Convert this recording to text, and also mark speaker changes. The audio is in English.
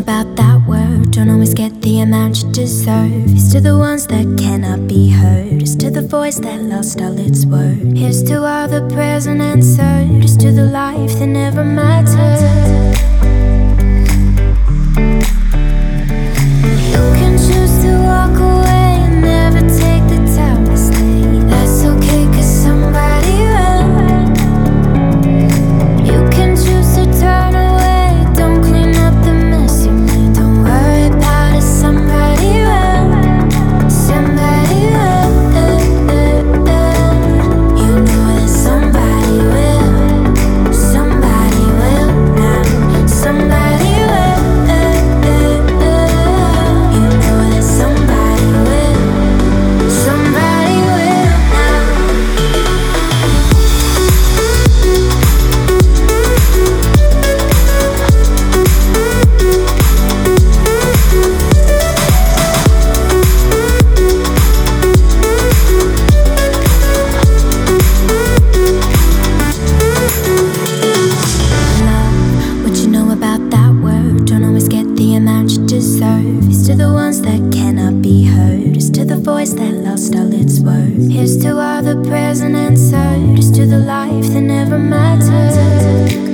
Speaker 1: about that word. Don't always get the amount you deserve. It's to the ones that cannot be heard. It's to the voice that lost all its worth. Here's to all the prayers unanswered. It's to the life that never mattered. style, its worth. Here's to all the prayers and Here's to the life that never mattered.